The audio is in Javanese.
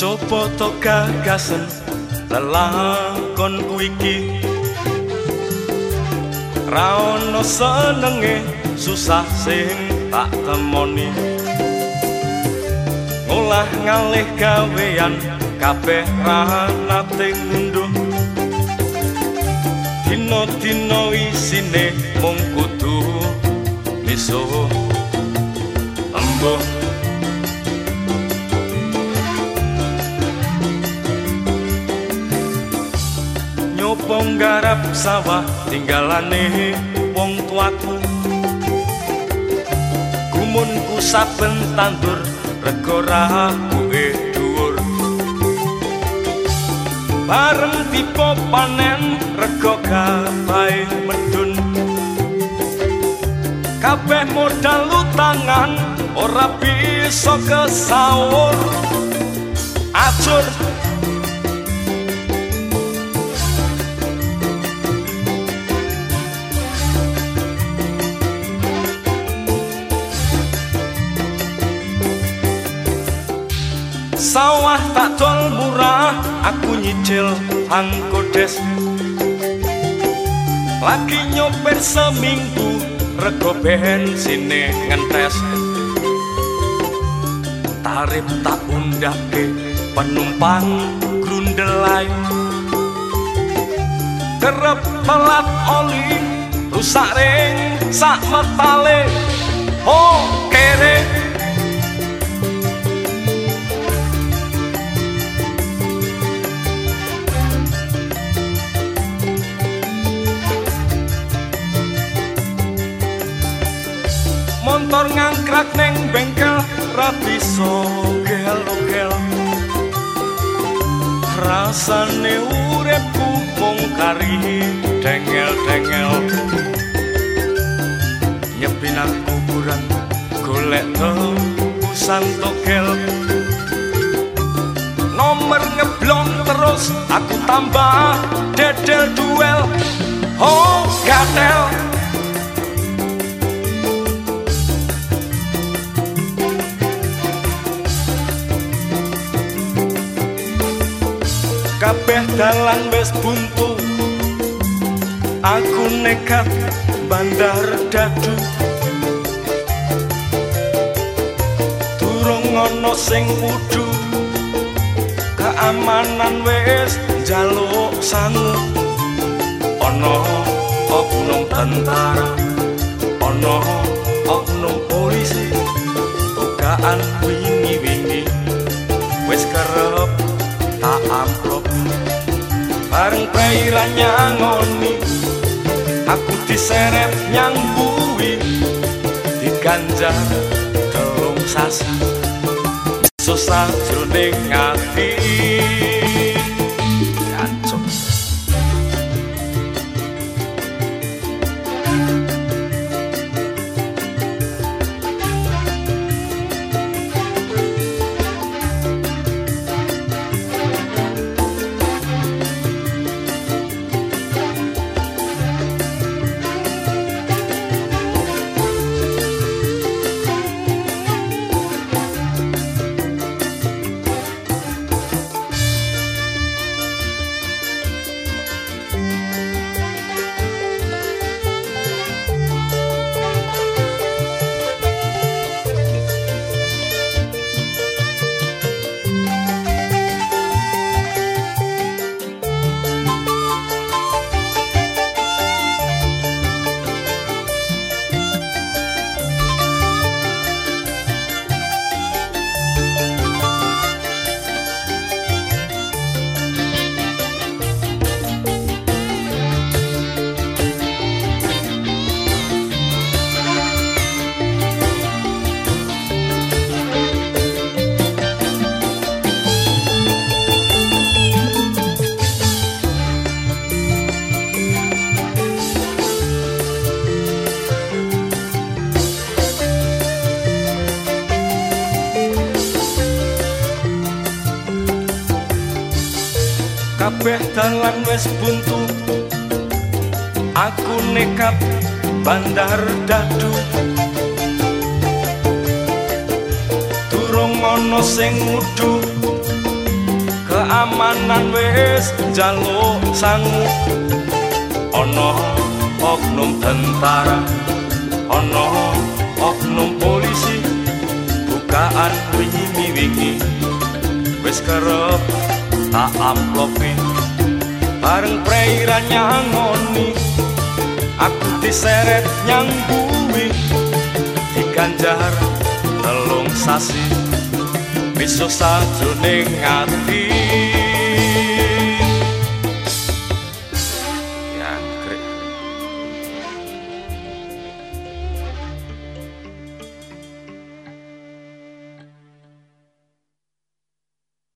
Sopo to gagasen lelakon ku iki Ra ono senenge susah sing tak temoni. Ngolah ngalih gawean kabeh ra nate ngunduh Dino-dino isine mung kudu misuh. Embuh nyopo garap sawah tinggalane wong tuaku. Gumunku saben tandur rego rabuke dhuwur. Bareng tipe panen rego gawe medun kabeh modal utangan ora bisa kesaur. Acur sawah tak tol murah aku nyicil angkodes. Lagi nyopir seminggu rego bensine ngentes tarif tak undake penumpang grundelai. Kerep pelat oli rusak ring sak metale. Oh kere motor ngangkrak neng bengkel ra bisa gel-gel rasane uripku mung kari dengel-dengel. Nyepinan kuburan golek tebusan togel. Nomor ngeblon terus aku tambah dedel duel. Oh gatel kabeh dalan wis buntu. Aku nekat bandar dadu. Durung ana sing wudu. Keamanan wis njaluk sangu. Ana oknum tentara. Ana oknum polisi. Tugaan wingi-wingi amplop bareng perairan nyangoni aku diseret nyang bui diganjar telung sasa susah jroning ati kabeh dalan wis buntu. Aku nekat bandar dadu. Durung ana sing ngudu keamanan wis jaluk sangu. Ana oknum tentara. Ana oknum polisi. Bukaan wingi-wingi. Wis kerep tak amplopi bareng perairan nyangoni aku diseret nyang bumi. Diganjar telung sasi besok sajroning ati